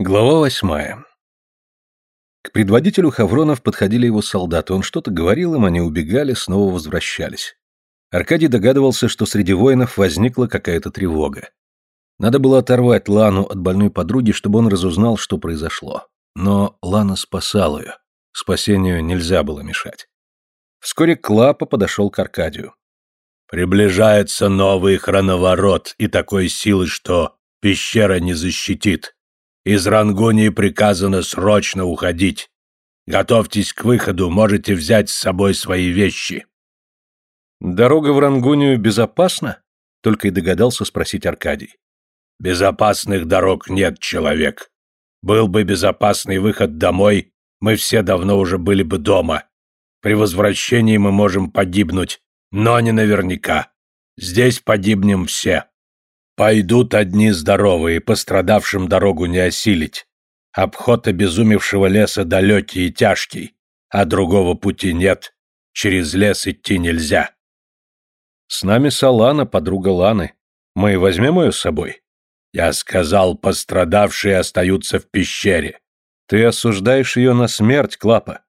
Глава восьмая. К предводителю Хавронов подходили его солдаты, он что-то говорил им, они убегали, снова возвращались. Аркадий догадывался, что среди воинов возникла какая-то тревога. Надо было оторвать Лану от больной подруги, чтобы он разузнал, что произошло. Но Лана спасал ее. Спасению нельзя было мешать. Вскоре Клапа подошел к Аркадию. «Приближается новый хроноворот и такой силы, что пещера не защитит», из Рангунии приказано срочно уходить. Готовьтесь к выходу, можете взять с собой свои вещи. Дорога в Рангунию безопасна? Только и догадался спросить Аркадий. Безопасных дорог нет, человек. Был бы безопасный выход домой, мы все давно уже были бы дома. При возвращении мы можем погибнуть, но не наверняка. Здесь погибнем все. Пойдут одни здоровые, пострадавшим дорогу не осилить. Обход обезумевшего леса далекий и тяжкий, а другого пути нет. Через лес идти нельзя. С нами Салана, подруга Ланы. Мы возьмем ее с собой? Я сказал, пострадавшие остаются в пещере. Ты осуждаешь ее на смерть, Клапа.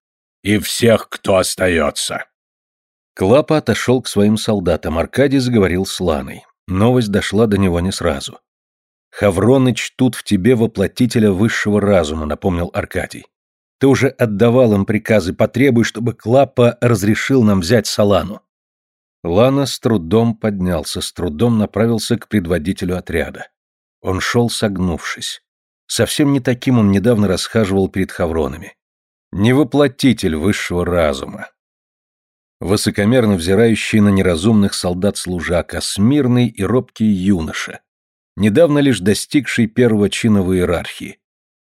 И всех, кто остается. Клапа отошел к своим солдатам, Аркадий заговорил с Ланой. Новость дошла до него не сразу. «Хавроны чтут в тебе воплотителя высшего разума», — напомнил Аркадий. «Ты уже отдавал им приказы, потребуй, чтобы Клапа разрешил нам взять Салану». Лана с трудом поднялся, с трудом направился к предводителю отряда. Он шел согнувшись. Совсем не таким он недавно расхаживал перед хавронами. Не воплотитель высшего разума, высокомерно взирающий на неразумных солдат-служак, а смирный и робкий юноша, недавно лишь достигший первого чина в иерархии.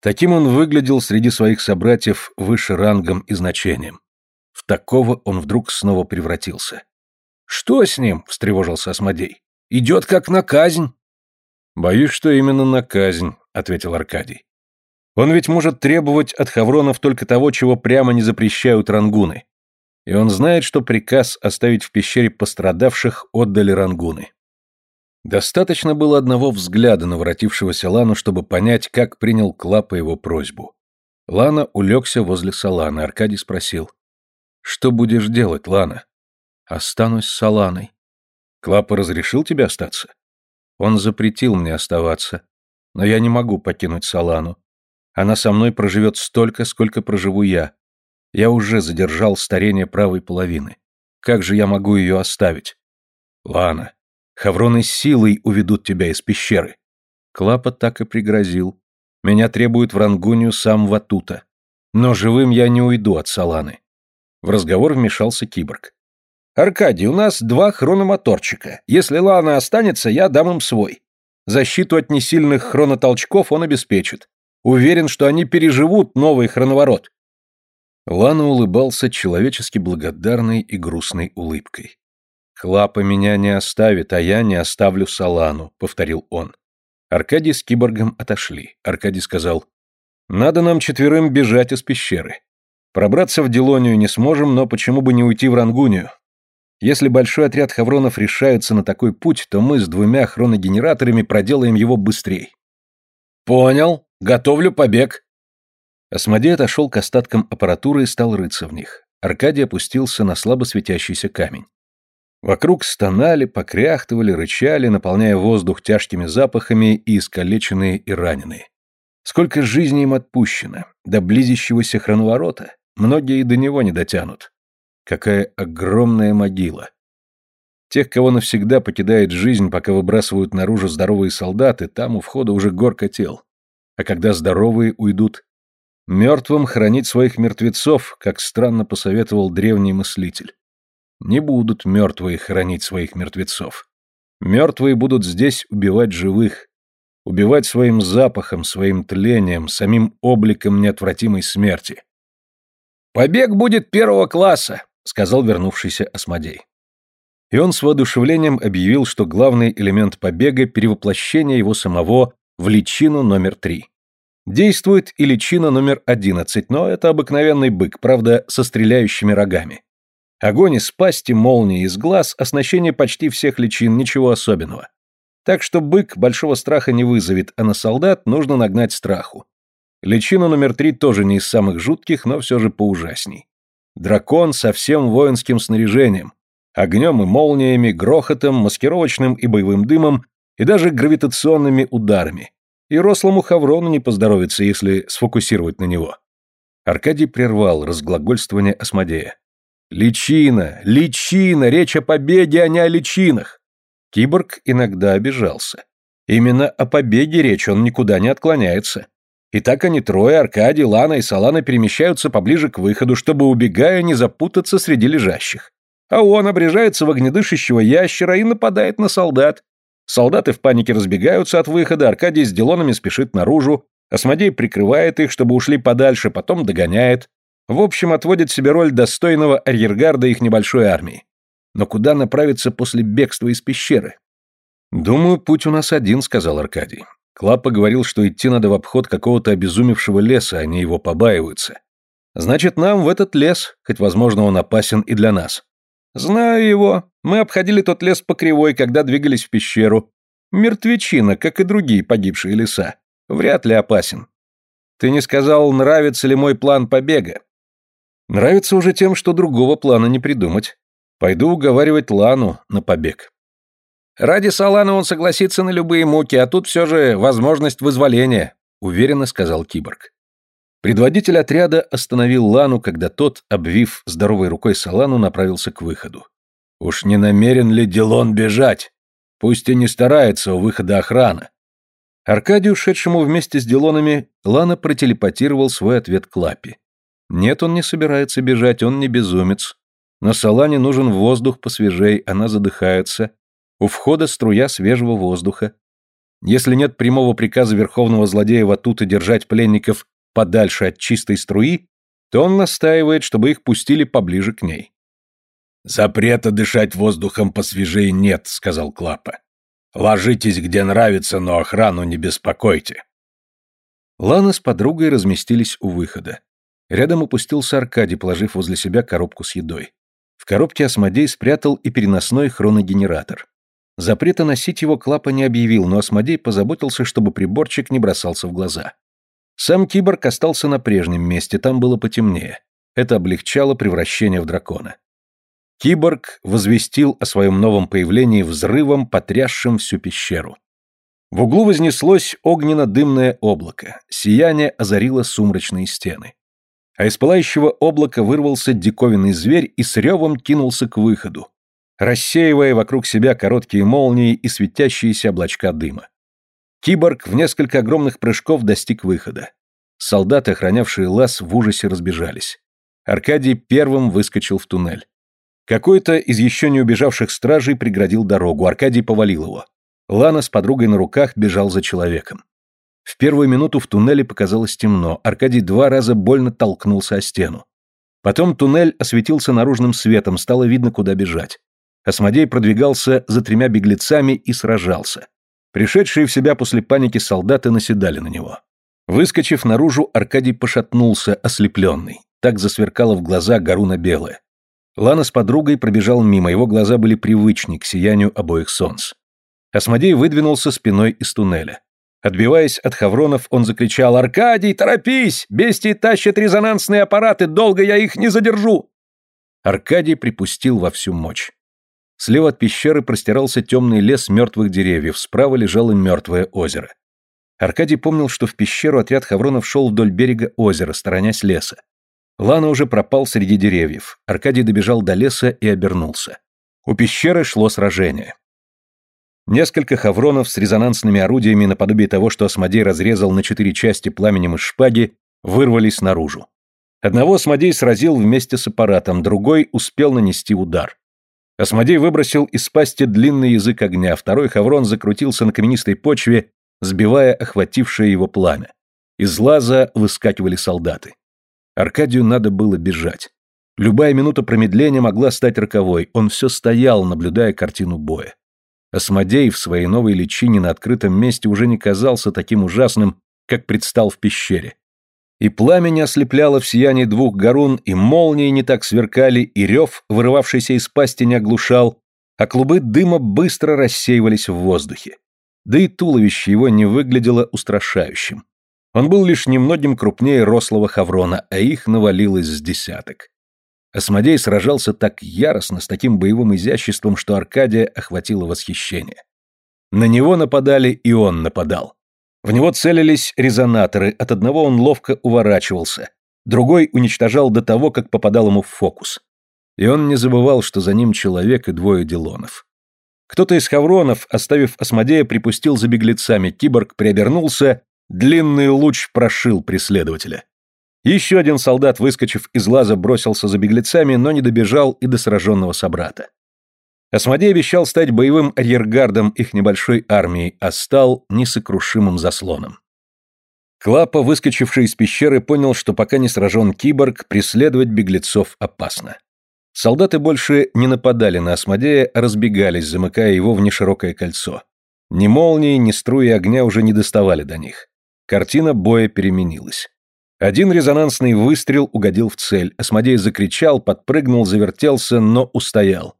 Таким он выглядел среди своих собратьев выше рангом и значением. В такого он вдруг снова превратился. «Что с ним?» — встревожился Осмодей. «Идет как на казнь». «Боюсь, что именно на казнь», — ответил Аркадий. «Он ведь может требовать от хавронов только того, чего прямо не запрещают рангуны и он знает, что приказ оставить в пещере пострадавших отдали рангуны. Достаточно было одного взгляда на воротившегося Лану, чтобы понять, как принял Клапа его просьбу. Лана улегся возле Салана, Аркадий спросил. «Что будешь делать, Лана?» «Останусь с Саланой». «Клапа разрешил тебе остаться?» «Он запретил мне оставаться, но я не могу покинуть Салану. Она со мной проживет столько, сколько проживу я, я уже задержал старение правой половины. Как же я могу ее оставить? Лана, хавроны силой уведут тебя из пещеры. Клапа так и пригрозил. Меня требует в Рангунию сам Ватута. Но живым я не уйду от Саланы. В разговор вмешался киборг. «Аркадий, у нас два хрономоторчика. Если Лана останется, я дам им свой. Защиту от несильных хронотолчков он обеспечит. Уверен, что они переживут новый хроноворот. Лана улыбался человечески благодарной и грустной улыбкой. «Клапа меня не оставит, а я не оставлю Салану», — повторил он. Аркадий с киборгом отошли. Аркадий сказал, «Надо нам четверым бежать из пещеры. Пробраться в Делонию не сможем, но почему бы не уйти в Рангунию? Если большой отряд хавронов решается на такой путь, то мы с двумя хроногенераторами проделаем его быстрее». «Понял. Готовлю побег», Осмодей отошел к остаткам аппаратуры и стал рыться в них. Аркадий опустился на слабо светящийся камень. Вокруг стонали, покряхтывали, рычали, наполняя воздух тяжкими запахами и искалеченные и раненые. Сколько жизней им отпущено, до близящегося хроноворота, многие и до него не дотянут. Какая огромная могила. Тех, кого навсегда покидает жизнь, пока выбрасывают наружу здоровые солдаты, там у входа уже горка тел. А когда здоровые уйдут, Мертвым хранить своих мертвецов, как странно посоветовал древний мыслитель. Не будут мертвые хранить своих мертвецов. Мертвые будут здесь убивать живых, убивать своим запахом, своим тлением, самим обликом неотвратимой смерти. «Побег будет первого класса», — сказал вернувшийся Осмодей. И он с воодушевлением объявил, что главный элемент побега — перевоплощение его самого в личину номер три. Действует и личина номер 11, но это обыкновенный бык, правда, со стреляющими рогами. Огонь из пасти, молнии из глаз, оснащение почти всех личин, ничего особенного. Так что бык большого страха не вызовет, а на солдат нужно нагнать страху. Личина номер три тоже не из самых жутких, но все же поужасней. Дракон со всем воинским снаряжением, огнем и молниями, грохотом, маскировочным и боевым дымом и даже гравитационными ударами. И рослому Хаврону не поздоровится, если сфокусировать на него. Аркадий прервал разглагольствование Осмодея. «Личина! Личина! Речь о победе, а не о личинах!» Киборг иногда обижался. Именно о побеге речь, он никуда не отклоняется. И так они трое, Аркадий, Лана и Салана перемещаются поближе к выходу, чтобы, убегая, не запутаться среди лежащих. А он обрежается в огнедышащего ящера и нападает на солдат. Солдаты в панике разбегаются от выхода, Аркадий с Делонами спешит наружу, Осмодей прикрывает их, чтобы ушли подальше, потом догоняет. В общем, отводит себе роль достойного арьергарда их небольшой армии. Но куда направиться после бегства из пещеры? «Думаю, путь у нас один», — сказал Аркадий. Клапа говорил, что идти надо в обход какого-то обезумевшего леса, они его побаиваются. Значит, нам в этот лес, хоть, возможно, он опасен и для нас. Знаю его. Мы обходили тот лес по кривой, когда двигались в пещеру. Мертвечина, как и другие погибшие леса. Вряд ли опасен. Ты не сказал, нравится ли мой план побега. Нравится уже тем, что другого плана не придумать. Пойду уговаривать Лану на побег. Ради Салана он согласится на любые муки, а тут все же возможность вызволения, уверенно сказал киборг. Предводитель отряда остановил Лану, когда тот, обвив здоровой рукой Салану, направился к выходу. Уж не намерен ли Делон бежать? Пусть и не старается у выхода охрана. Аркадию, шедшему вместе с Делонами, Лана протелепатировал свой ответ к Лапе. Нет, он не собирается бежать, он не безумец. Но Салане нужен воздух посвежей, она задыхается, у входа струя свежего воздуха. Если нет прямого приказа верховного злодея Ватута держать пленников подальше от чистой струи, то он настаивает, чтобы их пустили поближе к ней. «Запрета дышать воздухом посвежее нет», — сказал Клапа. «Ложитесь где нравится, но охрану не беспокойте». Лана с подругой разместились у выхода. Рядом упустился Аркадий, положив возле себя коробку с едой. В коробке Осмодей спрятал и переносной хроногенератор. Запрета носить его Клапа не объявил, но Осмодей позаботился, чтобы приборчик не бросался в глаза. Сам киборг остался на прежнем месте, там было потемнее. Это облегчало превращение в дракона. Киборг возвестил о своем новом появлении взрывом, потрясшим всю пещеру. В углу вознеслось огненно-дымное облако, сияние озарило сумрачные стены. А из пылающего облака вырвался диковинный зверь и с ревом кинулся к выходу, рассеивая вокруг себя короткие молнии и светящиеся облачка дыма. Киборг в несколько огромных прыжков достиг выхода. Солдаты, охранявшие лаз, в ужасе разбежались. Аркадий первым выскочил в туннель. Какой-то из еще не убежавших стражей преградил дорогу, Аркадий повалил его. Лана с подругой на руках бежал за человеком. В первую минуту в туннеле показалось темно, Аркадий два раза больно толкнулся о стену. Потом туннель осветился наружным светом, стало видно, куда бежать. Осмодей продвигался за тремя беглецами и сражался. Пришедшие в себя после паники солдаты наседали на него. Выскочив наружу, Аркадий пошатнулся, ослепленный. Так засверкало в глаза Гаруна белое. Лана с подругой пробежал мимо, его глаза были привычны к сиянию обоих солнц. Осмодей выдвинулся спиной из туннеля. Отбиваясь от хавронов, он закричал «Аркадий, торопись! Бестии тащат резонансные аппараты, долго я их не задержу!» Аркадий припустил во всю мощь. Слева от пещеры простирался темный лес мертвых деревьев, справа лежало мертвое озеро. Аркадий помнил, что в пещеру отряд хавронов шел вдоль берега озера, сторонясь леса. Лана уже пропал среди деревьев. Аркадий добежал до леса и обернулся. У пещеры шло сражение. Несколько хавронов с резонансными орудиями наподобие того, что Осмодей разрезал на четыре части пламенем из шпаги, вырвались наружу. Одного Осмодей сразил вместе с аппаратом, другой успел нанести удар. Осмодей выбросил из пасти длинный язык огня, второй хаврон закрутился на каменистой почве, сбивая охватившее его пламя. Из лаза выскакивали солдаты. Аркадию надо было бежать. Любая минута промедления могла стать роковой, он все стоял, наблюдая картину боя. Осмодей в своей новой личине на открытом месте уже не казался таким ужасным, как предстал в пещере. И пламя не ослепляло в сиянии двух горун, и молнии не так сверкали, и рев, вырывавшийся из пасти, не оглушал, а клубы дыма быстро рассеивались в воздухе. Да и туловище его не выглядело устрашающим. Он был лишь немногим крупнее рослого Хаврона, а их навалилось с десяток. Осмодей сражался так яростно, с таким боевым изяществом, что Аркадия охватило восхищение. На него нападали, и он нападал. В него целились резонаторы, от одного он ловко уворачивался, другой уничтожал до того, как попадал ему в фокус. И он не забывал, что за ним человек и двое делонов. Кто-то из хавронов, оставив Осмодея, припустил за беглецами, киборг приобернулся, длинный луч прошил преследователя. Еще один солдат, выскочив из лаза, бросился за беглецами, но не добежал и до сраженного собрата. Осмодей обещал стать боевым арьергардом их небольшой армии, а стал несокрушимым заслоном. Клапа, выскочивший из пещеры, понял, что пока не сражен киборг, преследовать беглецов опасно. Солдаты больше не нападали на Осмодея, а разбегались, замыкая его в неширокое кольцо. Ни молнии, ни струи огня уже не доставали до них. Картина боя переменилась. Один резонансный выстрел угодил в цель. Осмодей закричал, подпрыгнул, завертелся, но устоял.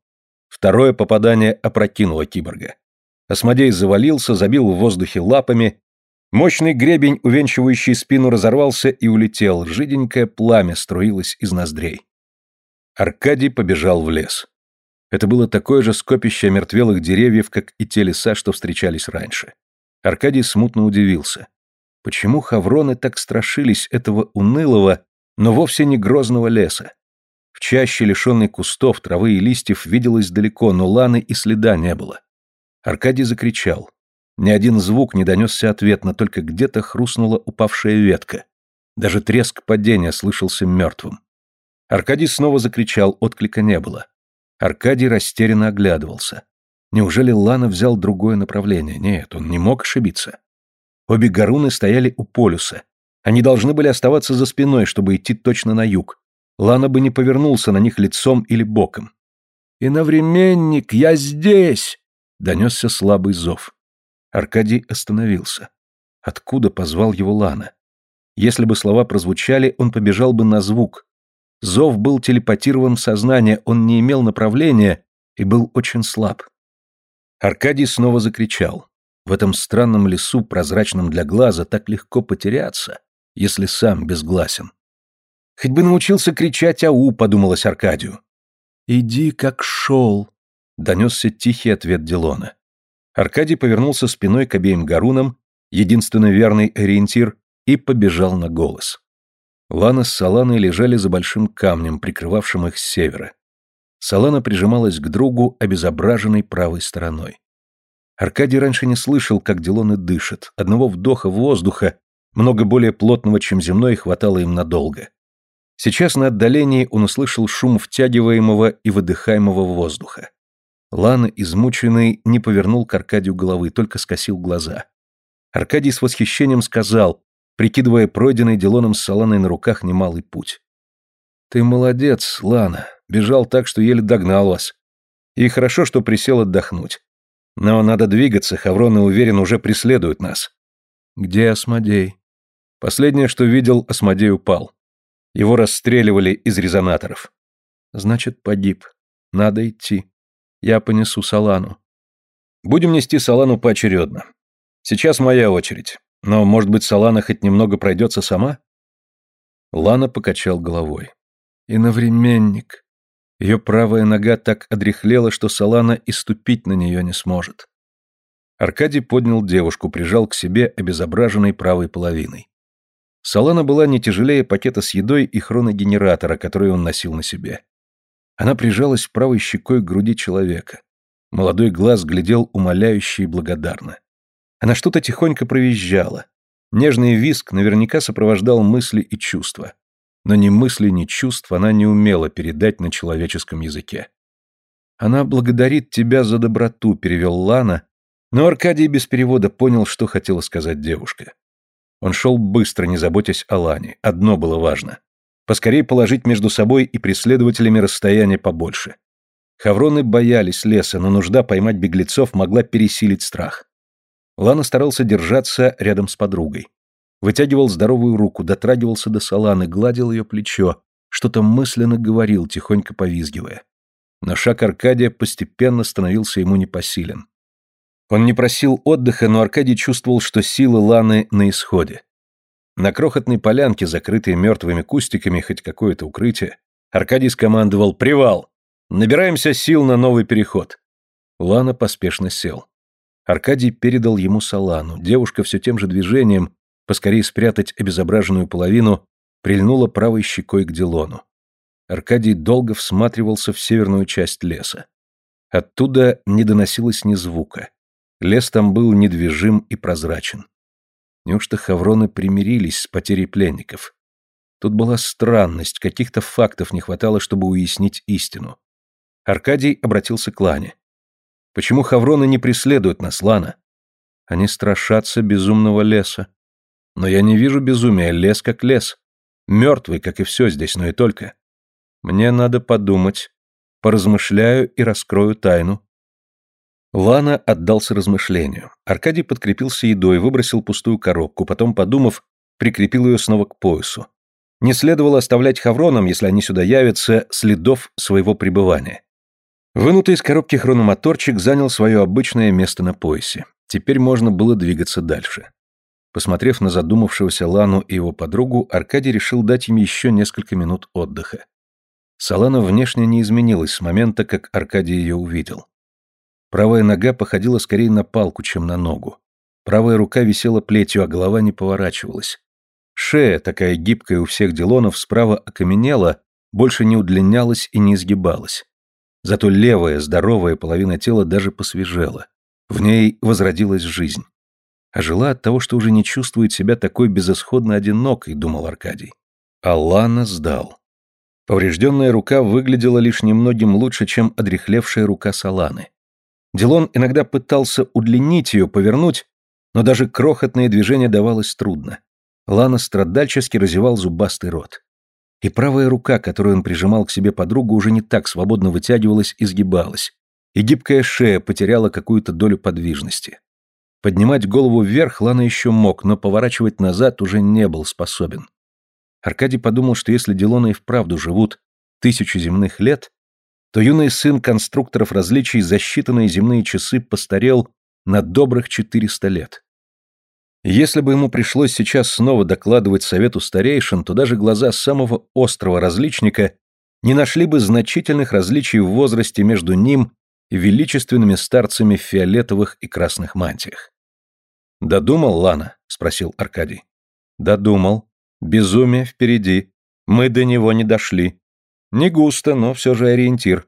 Второе попадание опрокинуло киборга. Осмодей завалился, забил в воздухе лапами. Мощный гребень, увенчивающий спину, разорвался и улетел. Жиденькое пламя струилось из ноздрей. Аркадий побежал в лес. Это было такое же скопище мертвелых деревьев, как и те леса, что встречались раньше. Аркадий смутно удивился. Почему хавроны так страшились этого унылого, но вовсе не грозного леса? Чаще, лишенной кустов, травы и листьев, виделось далеко, но ланы и следа не было. Аркадий закричал. Ни один звук не донесся ответно, только где-то хрустнула упавшая ветка. Даже треск падения слышался мертвым. Аркадий снова закричал, отклика не было. Аркадий растерянно оглядывался. Неужели Лана взял другое направление? Нет, он не мог ошибиться. Обе горуны стояли у полюса. Они должны были оставаться за спиной, чтобы идти точно на юг. Лана бы не повернулся на них лицом или боком. «Иновременник, я здесь!» — донесся слабый зов. Аркадий остановился. Откуда позвал его Лана? Если бы слова прозвучали, он побежал бы на звук. Зов был телепатирован в сознание, он не имел направления и был очень слаб. Аркадий снова закричал. В этом странном лесу, прозрачном для глаза, так легко потеряться, если сам безгласен. Хоть бы научился кричать «Ау!» — подумалось Аркадию. «Иди, как шел!» — донесся тихий ответ Дилона. Аркадий повернулся спиной к обеим гарунам, единственный верный ориентир, и побежал на голос. Лана с Саланой лежали за большим камнем, прикрывавшим их с севера. Салана прижималась к другу, обезображенной правой стороной. Аркадий раньше не слышал, как Дилоны дышат. Одного вдоха воздуха, много более плотного, чем земной, хватало им надолго. Сейчас на отдалении он услышал шум втягиваемого и выдыхаемого воздуха. Лана, измученный, не повернул к Аркадию головы, только скосил глаза. Аркадий с восхищением сказал, прикидывая пройденный Дилоном с Саланой на руках немалый путь. «Ты молодец, Лана, бежал так, что еле догнал вас. И хорошо, что присел отдохнуть. Но надо двигаться, Хаврон уверен, уже преследуют нас. Где Осмодей? Последнее, что видел, Осмодей упал. Его расстреливали из резонаторов. Значит, погиб. Надо идти. Я понесу Салану. Будем нести Салану поочередно. Сейчас моя очередь. Но, может быть, Салана хоть немного пройдется сама? Лана покачал головой. Иновременник. Ее правая нога так одряхлела, что Салана и ступить на нее не сможет. Аркадий поднял девушку, прижал к себе обезображенной правой половиной. Салана была не тяжелее пакета с едой и хроногенератора, который он носил на себе. Она прижалась правой щекой к груди человека. Молодой глаз глядел умоляюще и благодарно. Она что-то тихонько провизжала. Нежный виск наверняка сопровождал мысли и чувства но ни мысли, ни чувств она не умела передать на человеческом языке. «Она благодарит тебя за доброту», — перевел Лана, но Аркадий без перевода понял, что хотела сказать девушка. Он шел быстро, не заботясь о Лане. Одно было важно. Поскорей положить между собой и преследователями расстояние побольше. Хавроны боялись леса, но нужда поймать беглецов могла пересилить страх. Лана старался держаться рядом с подругой. Вытягивал здоровую руку, дотрагивался до Саланы, гладил ее плечо, что-то мысленно говорил, тихонько повизгивая. Но шаг Аркадия постепенно становился ему непосилен. Он не просил отдыха, но Аркадий чувствовал, что силы Ланы на исходе. На крохотной полянке, закрытой мертвыми кустиками, хоть какое-то укрытие, Аркадий скомандовал «Привал! Набираемся сил на новый переход!» Лана поспешно сел. Аркадий передал ему салану. Девушка все тем же движением, поскорее спрятать обезображенную половину, прильнула правой щекой к Дилону. Аркадий долго всматривался в северную часть леса. Оттуда не доносилось ни звука. Лес там был недвижим и прозрачен. Неужто хавроны примирились с потерей пленников? Тут была странность, каких-то фактов не хватало, чтобы уяснить истину. Аркадий обратился к Лане. «Почему хавроны не преследуют нас, Лана? Они страшатся безумного леса. Но я не вижу безумия, лес как лес. Мертвый, как и все здесь, но и только. Мне надо подумать. Поразмышляю и раскрою тайну. Лана отдался размышлению. Аркадий подкрепился едой, выбросил пустую коробку, потом, подумав, прикрепил ее снова к поясу. Не следовало оставлять хавронам, если они сюда явятся, следов своего пребывания. Вынутый из коробки хрономоторчик занял свое обычное место на поясе. Теперь можно было двигаться дальше. Посмотрев на задумавшегося Лану и его подругу, Аркадий решил дать им еще несколько минут отдыха. Салана внешне не изменилась с момента, как Аркадий ее увидел. Правая нога походила скорее на палку, чем на ногу. Правая рука висела плетью, а голова не поворачивалась. Шея, такая гибкая у всех Дилонов, справа окаменела, больше не удлинялась и не изгибалась. Зато левая, здоровая половина тела даже посвежела. В ней возродилась жизнь а жила от того, что уже не чувствует себя такой безысходно одинокой, думал Аркадий. Алана сдал. Поврежденная рука выглядела лишь немногим лучше, чем одрехлевшая рука Саланы. Дилон иногда пытался удлинить ее, повернуть, но даже крохотное движение давалось трудно. Лана страдальчески разевал зубастый рот. И правая рука, которую он прижимал к себе подругу, уже не так свободно вытягивалась и сгибалась, и гибкая шея потеряла какую-то долю подвижности. Поднимать голову вверх Лана еще мог, но поворачивать назад уже не был способен. Аркадий подумал, что если Дилона и вправду живут тысячу земных лет, то юный сын конструкторов различий за считанные земные часы постарел на добрых 400 лет. Если бы ему пришлось сейчас снова докладывать совету старейшин, то даже глаза самого острого различника не нашли бы значительных различий в возрасте между ним и величественными старцами в фиолетовых и красных мантиях. «Додумал, Лана?» — спросил Аркадий. «Додумал. Безумие впереди. Мы до него не дошли. Не густо, но все же ориентир.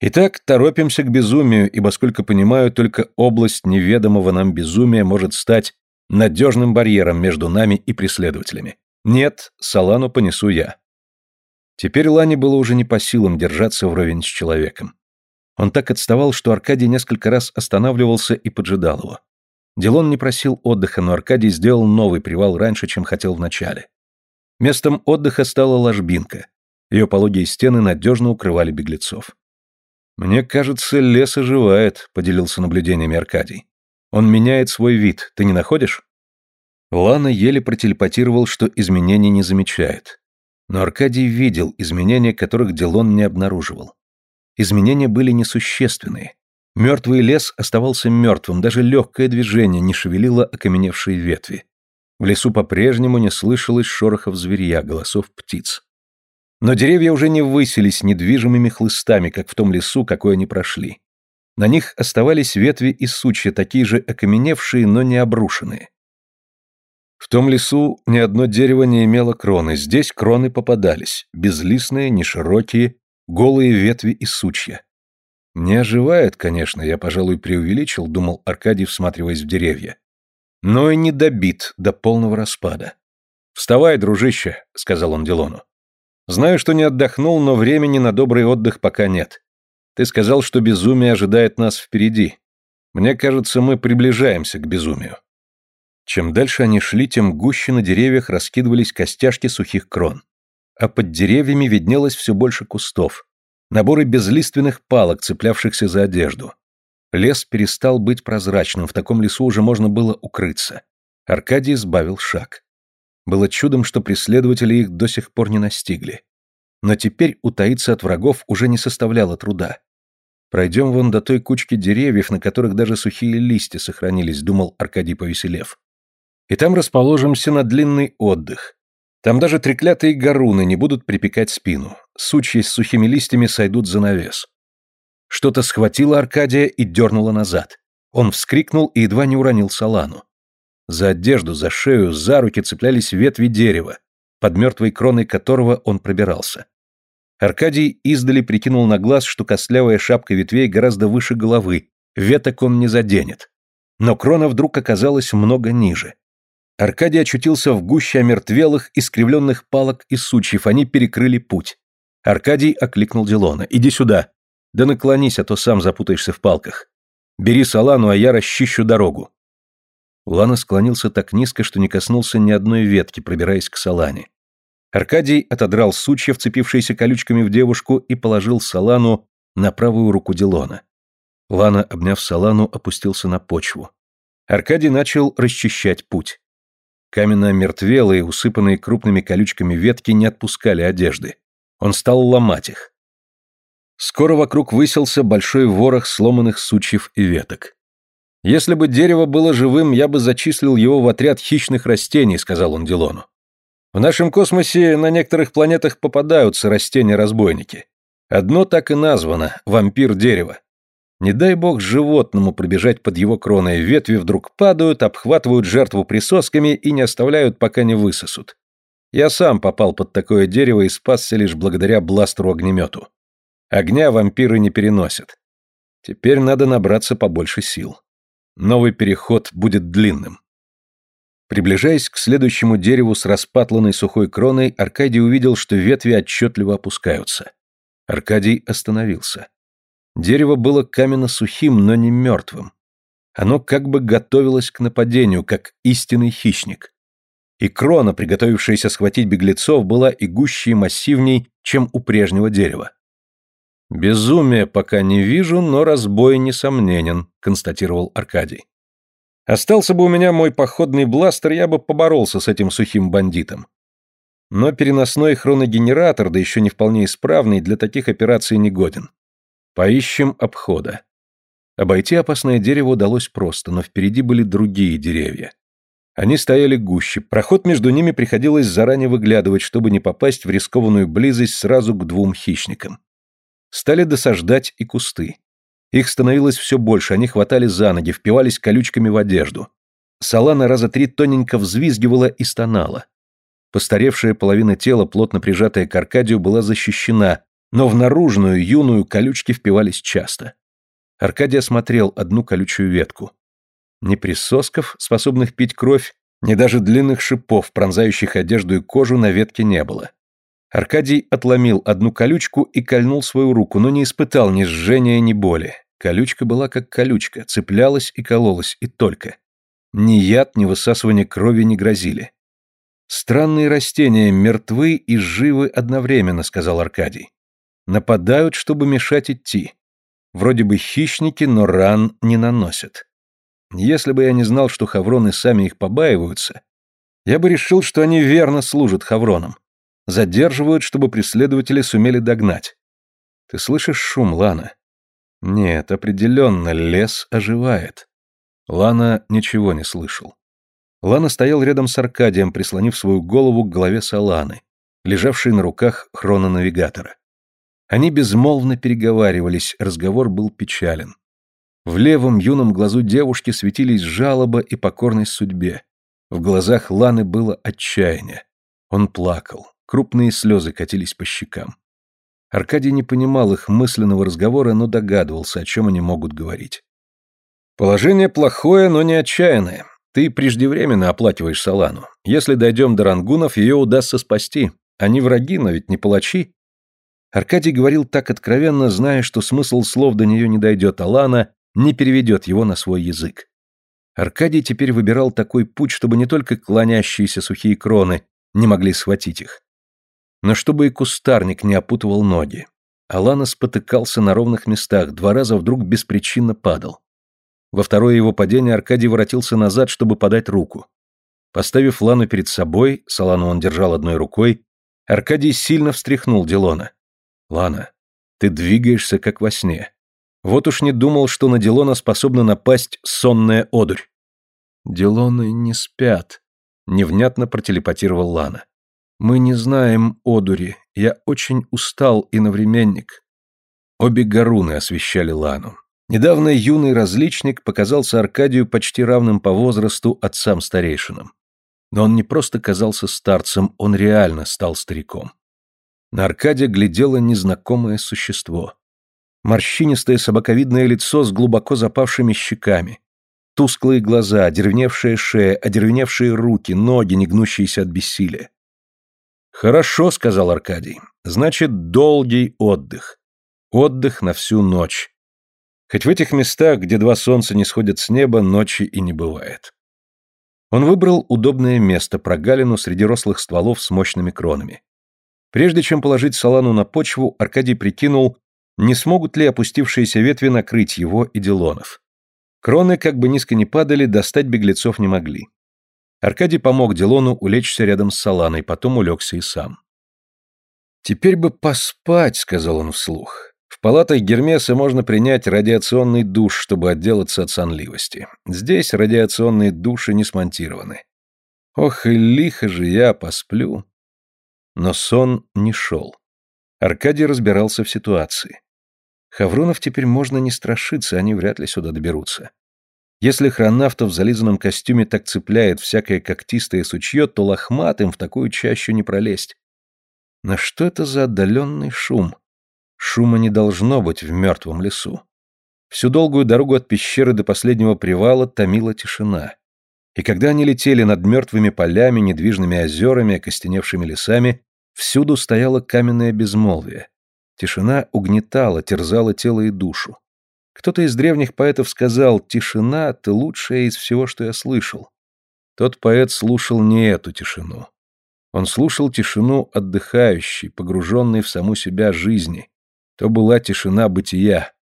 Итак, торопимся к безумию, ибо, сколько понимаю, только область неведомого нам безумия может стать надежным барьером между нами и преследователями. Нет, Салану понесу я». Теперь Лане было уже не по силам держаться вровень с человеком. Он так отставал, что Аркадий несколько раз останавливался и поджидал его. Дилон не просил отдыха, но Аркадий сделал новый привал раньше, чем хотел вначале. Местом отдыха стала ложбинка. Ее пологие стены надежно укрывали беглецов. «Мне кажется, лес оживает», — поделился наблюдениями Аркадий. «Он меняет свой вид, ты не находишь?» Лана еле протелепатировал, что изменений не замечает. Но Аркадий видел изменения, которых Дилон не обнаруживал. Изменения были несущественные. Мертвый лес оставался мертвым, даже легкое движение не шевелило окаменевшие ветви. В лесу по-прежнему не слышалось шорохов зверья, голосов птиц. Но деревья уже не высились недвижимыми хлыстами, как в том лесу, какой они прошли. На них оставались ветви и сучья, такие же окаменевшие, но не обрушенные. В том лесу ни одно дерево не имело кроны, здесь кроны попадались, безлистные, неширокие, голые ветви и сучья. Не оживает, конечно, я, пожалуй, преувеличил, думал Аркадий, всматриваясь в деревья. Но и не добит до полного распада. «Вставай, дружище», — сказал он Дилону. «Знаю, что не отдохнул, но времени на добрый отдых пока нет. Ты сказал, что безумие ожидает нас впереди. Мне кажется, мы приближаемся к безумию». Чем дальше они шли, тем гуще на деревьях раскидывались костяшки сухих крон. А под деревьями виднелось все больше кустов, наборы безлиственных палок, цеплявшихся за одежду. Лес перестал быть прозрачным, в таком лесу уже можно было укрыться. Аркадий сбавил шаг. Было чудом, что преследователи их до сих пор не настигли. Но теперь утаиться от врагов уже не составляло труда. Пройдем вон до той кучки деревьев, на которых даже сухие листья сохранились, думал Аркадий повеселев. И там расположимся на длинный отдых. Там даже треклятые горуны не будут припекать спину. Сучья с сухими листьями сойдут за навес. Что-то схватило Аркадия и дернуло назад. Он вскрикнул и едва не уронил Салану. За одежду, за шею, за руки цеплялись ветви дерева, под мертвой кроной которого он пробирался. Аркадий издали прикинул на глаз, что костлявая шапка ветвей гораздо выше головы, веток он не заденет. Но крона вдруг оказалась много ниже. Аркадий очутился в гуще омертвелых, искривленных палок и сучьев, они перекрыли путь. Аркадий окликнул Дилона. «Иди сюда!» «Да наклонись, а то сам запутаешься в палках. Бери салану, а я расчищу дорогу». Лана склонился так низко, что не коснулся ни одной ветки, пробираясь к салане. Аркадий отодрал сучья, вцепившиеся колючками в девушку, и положил салану на правую руку Дилона. Лана, обняв салану, опустился на почву. Аркадий начал расчищать путь. Каменно мертвелые, усыпанные крупными колючками ветки не отпускали одежды. Он стал ломать их. Скоро вокруг выселся большой ворох сломанных сучьев и веток. «Если бы дерево было живым, я бы зачислил его в отряд хищных растений», — сказал он Дилону. «В нашем космосе на некоторых планетах попадаются растения-разбойники. Одно так и названо — вампир дерева. Не дай бог животному пробежать под его кроной, ветви вдруг падают, обхватывают жертву присосками и не оставляют, пока не высосут. Я сам попал под такое дерево и спасся лишь благодаря бластеру-огнемету. Огня вампиры не переносят. Теперь надо набраться побольше сил. Новый переход будет длинным. Приближаясь к следующему дереву с распатланной сухой кроной, Аркадий увидел, что ветви отчетливо опускаются. Аркадий остановился. Дерево было каменно-сухим, но не мертвым. Оно как бы готовилось к нападению, как истинный хищник. И крона, приготовившаяся схватить беглецов, была и гуще и массивней, чем у прежнего дерева. «Безумие пока не вижу, но разбой несомненен», — констатировал Аркадий. «Остался бы у меня мой походный бластер, я бы поборолся с этим сухим бандитом. Но переносной хроногенератор, да еще не вполне исправный, для таких операций не годен. Поищем обхода». Обойти опасное дерево удалось просто, но впереди были другие деревья. Они стояли гуще, проход между ними приходилось заранее выглядывать, чтобы не попасть в рискованную близость сразу к двум хищникам. Стали досаждать и кусты. Их становилось все больше, они хватали за ноги, впивались колючками в одежду. Салана раза три тоненько взвизгивала и стонала. Постаревшая половина тела, плотно прижатая к Аркадию, была защищена, но в наружную, юную колючки впивались часто. Аркадий осмотрел одну колючую ветку. Ни присосков, способных пить кровь, ни даже длинных шипов, пронзающих одежду и кожу, на ветке не было. Аркадий отломил одну колючку и кольнул свою руку, но не испытал ни жжения, ни боли. Колючка была как колючка, цеплялась и кололась, и только. Ни яд, ни высасывание крови не грозили. «Странные растения, мертвы и живы одновременно», — сказал Аркадий. «Нападают, чтобы мешать идти. Вроде бы хищники, но ран не наносят. Если бы я не знал, что хавроны сами их побаиваются, я бы решил, что они верно служат хавронам. Задерживают, чтобы преследователи сумели догнать. Ты слышишь шум, Лана? Нет, определенно, лес оживает. Лана ничего не слышал. Лана стоял рядом с Аркадием, прислонив свою голову к голове Саланы, лежавшей на руках хрономигатора. Они безмолвно переговаривались, разговор был печален. В левом юном глазу девушки светились жалоба и покорность судьбе. В глазах Ланы было отчаяние. Он плакал. Крупные слезы катились по щекам. Аркадий не понимал их мысленного разговора, но догадывался, о чем они могут говорить. «Положение плохое, но не отчаянное. Ты преждевременно оплакиваешь Салану. Если дойдем до рангунов, ее удастся спасти. Они враги, но ведь не палачи». Аркадий говорил так откровенно, зная, что смысл слов до нее не дойдет, а Лана не переведет его на свой язык. Аркадий теперь выбирал такой путь, чтобы не только клонящиеся сухие кроны не могли схватить их, но чтобы и кустарник не опутывал ноги. Алана спотыкался на ровных местах, два раза вдруг беспричинно падал. Во второе его падение Аркадий воротился назад, чтобы подать руку. Поставив Лану перед собой, Салану он держал одной рукой, Аркадий сильно встряхнул Дилона. «Лана, ты двигаешься, как во сне. Вот уж не думал, что на Дилона способна напасть сонная одурь». Делоны не спят, невнятно протелепатировал Лана. Мы не знаем одури. Я очень устал и навременник. Обе горуны освещали Лану. Недавно юный различник показался Аркадию почти равным по возрасту отцам-старейшинам. Но он не просто казался старцем, он реально стал стариком. На Аркадия глядело незнакомое существо. Морщинистое собаковидное лицо с глубоко запавшими щеками. Тусклые глаза, одервеневшая шея, одервеневшие руки, ноги, не гнущиеся от бессилия. «Хорошо», — сказал Аркадий. «Значит, долгий отдых. Отдых на всю ночь. Хоть в этих местах, где два солнца не сходят с неба, ночи и не бывает». Он выбрал удобное место, прогалину среди рослых стволов с мощными кронами. Прежде чем положить салану на почву, Аркадий прикинул, не смогут ли опустившиеся ветви накрыть его и Делонов. Кроны, как бы низко ни падали, достать беглецов не могли. Аркадий помог Делону улечься рядом с Саланой, потом улегся и сам. «Теперь бы поспать», — сказал он вслух. «В палатах Гермеса можно принять радиационный душ, чтобы отделаться от сонливости. Здесь радиационные души не смонтированы. Ох, и лихо же я посплю». Но сон не шел. Аркадий разбирался в ситуации. Хавронов теперь можно не страшиться, они вряд ли сюда доберутся. Если хронавтов в зализанном костюме так цепляет всякое когтистое сучье, то лохматым в такую чащу не пролезть. Но что это за отдаленный шум? Шума не должно быть в мертвом лесу. Всю долгую дорогу от пещеры до последнего привала томила тишина. И когда они летели над мертвыми полями, недвижными озерами, окостеневшими лесами, всюду стояло каменное безмолвие. Тишина угнетала, терзала тело и душу. Кто-то из древних поэтов сказал «Тишина — ты лучшая из всего, что я слышал». Тот поэт слушал не эту тишину. Он слушал тишину отдыхающей, погруженной в саму себя жизни. То была тишина бытия,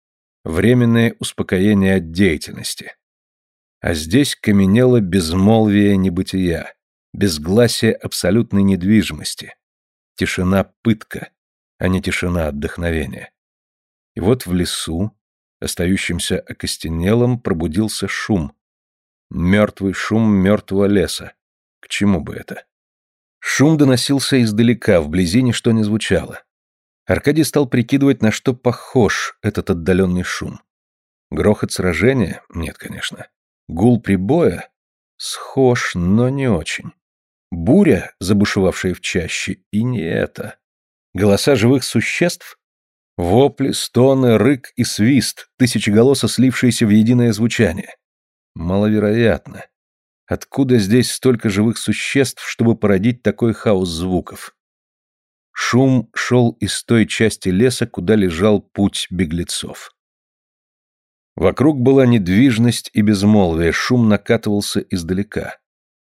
временное успокоение от деятельности. А здесь каменело безмолвие небытия, безгласие абсолютной недвижимости. Тишина пытка, а не тишина отдохновения. И вот в лесу, остающимся окостенелым, пробудился шум. Мертвый шум мертвого леса. К чему бы это? Шум доносился издалека, вблизи ничто не звучало. Аркадий стал прикидывать, на что похож этот отдаленный шум. Грохот сражения? Нет, конечно. Гул прибоя? Схож, но не очень. Буря, забушевавшая в чаще, и не это. Голоса живых существ? Вопли, стоны, рык и свист, тысячеголосо слившиеся в единое звучание. Маловероятно. Откуда здесь столько живых существ, чтобы породить такой хаос звуков? Шум шел из той части леса, куда лежал путь беглецов. Вокруг была недвижность и безмолвие, шум накатывался издалека.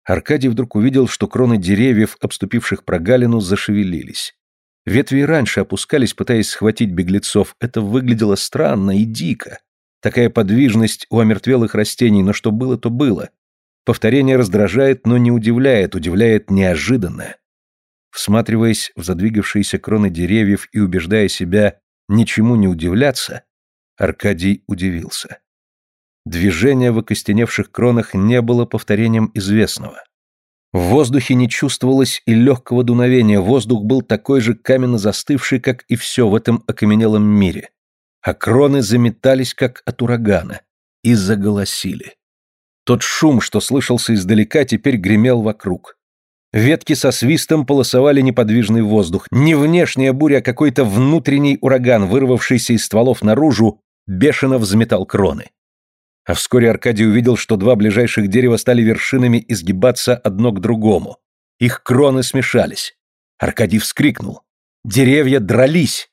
Аркадий вдруг увидел, что кроны деревьев, обступивших прогалину, зашевелились. Ветви раньше опускались, пытаясь схватить беглецов. Это выглядело странно и дико. Такая подвижность у омертвелых растений, но что было, то было. Повторение раздражает, но не удивляет, удивляет неожиданное. Всматриваясь в задвигавшиеся кроны деревьев и убеждая себя ничему не удивляться, Аркадий удивился. Движение в окостеневших кронах не было повторением известного. В воздухе не чувствовалось и легкого дуновения, воздух был такой же каменно застывший, как и все в этом окаменелом мире. А кроны заметались, как от урагана, и заголосили. Тот шум, что слышался издалека, теперь гремел вокруг. Ветки со свистом полосовали неподвижный воздух. Не внешняя буря, а какой-то внутренний ураган, вырвавшийся из стволов наружу, бешено взметал кроны. А вскоре Аркадий увидел, что два ближайших дерева стали вершинами изгибаться одно к другому. Их кроны смешались. Аркадий вскрикнул. Деревья дрались.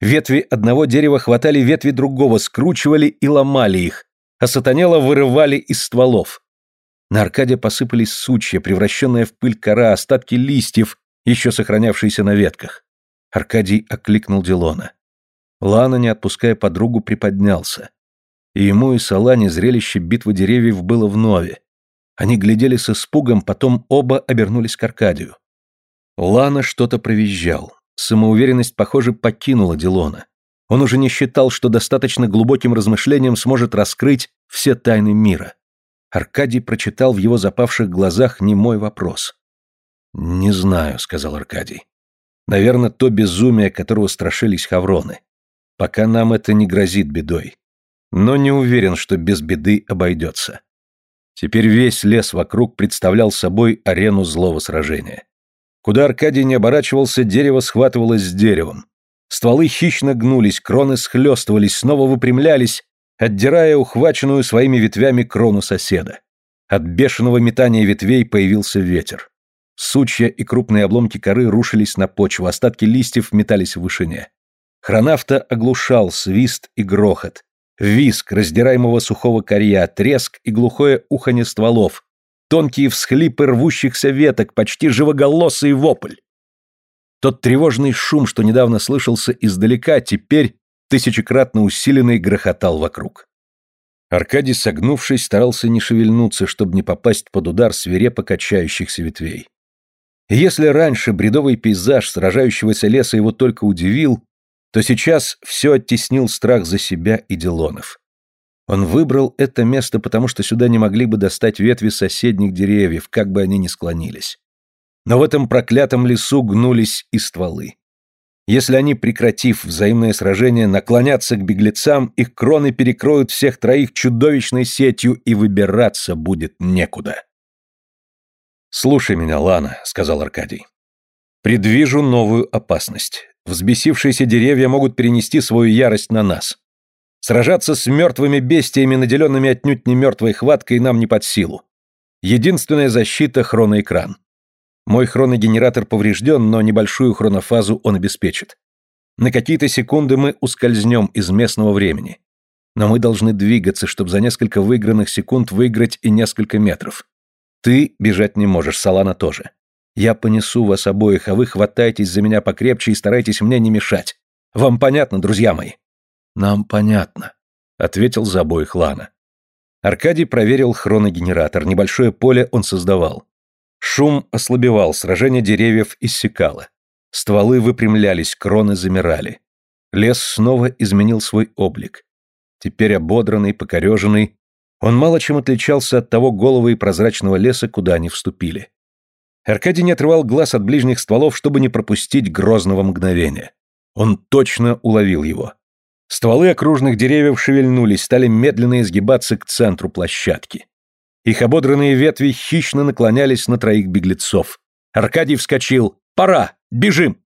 Ветви одного дерева хватали ветви другого, скручивали и ломали их, а сатанело вырывали из стволов. На Аркадия посыпались сучья, превращенная в пыль кора, остатки листьев, еще сохранявшиеся на ветках. Аркадий окликнул Дилона. Лана, не отпуская подругу, приподнялся и ему и Салане зрелище битвы деревьев было вновь. Они глядели с испугом, потом оба обернулись к Аркадию. Лана что-то провизжал. Самоуверенность, похоже, покинула Дилона. Он уже не считал, что достаточно глубоким размышлением сможет раскрыть все тайны мира. Аркадий прочитал в его запавших глазах немой вопрос. «Не знаю», — сказал Аркадий. «Наверное, то безумие, которого страшились хавроны. Пока нам это не грозит бедой. Но не уверен, что без беды обойдется». Теперь весь лес вокруг представлял собой арену злого сражения. Куда Аркадий не оборачивался, дерево схватывалось с деревом. Стволы хищно гнулись, кроны схлестывались, снова выпрямлялись, отдирая ухваченную своими ветвями крону соседа. От бешеного метания ветвей появился ветер. Сучья и крупные обломки коры рушились на почву, остатки листьев метались в вышине. Хронавта оглушал свист и грохот, виск раздираемого сухого корья, треск и глухое уханье стволов, тонкие всхлипы рвущихся веток, почти живоголосый вопль. Тот тревожный шум, что недавно слышался издалека, теперь тысячекратно усиленный грохотал вокруг. Аркадий, согнувшись, старался не шевельнуться, чтобы не попасть под удар свирепо качающихся ветвей. Если раньше бредовый пейзаж сражающегося леса его только удивил, то сейчас все оттеснил страх за себя и Делонов. Он выбрал это место, потому что сюда не могли бы достать ветви соседних деревьев, как бы они ни склонились. Но в этом проклятом лесу гнулись и стволы. Если они, прекратив взаимное сражение, наклонятся к беглецам, их кроны перекроют всех троих чудовищной сетью, и выбираться будет некуда. «Слушай меня, Лана», — сказал Аркадий. «Предвижу новую опасность. Взбесившиеся деревья могут перенести свою ярость на нас. Сражаться с мертвыми бестиями, наделенными отнюдь не мертвой хваткой, нам не под силу. Единственная защита — хроноэкран. Мой хроногенератор поврежден, но небольшую хронофазу он обеспечит. На какие-то секунды мы ускользнем из местного времени. Но мы должны двигаться, чтобы за несколько выигранных секунд выиграть и несколько метров. Ты бежать не можешь, Салана тоже. Я понесу вас обоих, а вы хватайтесь за меня покрепче и старайтесь мне не мешать. Вам понятно, друзья мои? Нам понятно, ответил за обоих Лана. Аркадий проверил хроногенератор. Небольшое поле он создавал. Шум ослабевал, сражение деревьев иссякало. Стволы выпрямлялись, кроны замирали. Лес снова изменил свой облик. Теперь ободранный, покореженный, он мало чем отличался от того голого и прозрачного леса, куда они вступили. Аркадий не отрывал глаз от ближних стволов, чтобы не пропустить грозного мгновения. Он точно уловил его. Стволы окружных деревьев шевельнулись, стали медленно изгибаться к центру площадки. Их ободранные ветви хищно наклонялись на троих беглецов. Аркадий вскочил. «Пора! Бежим!»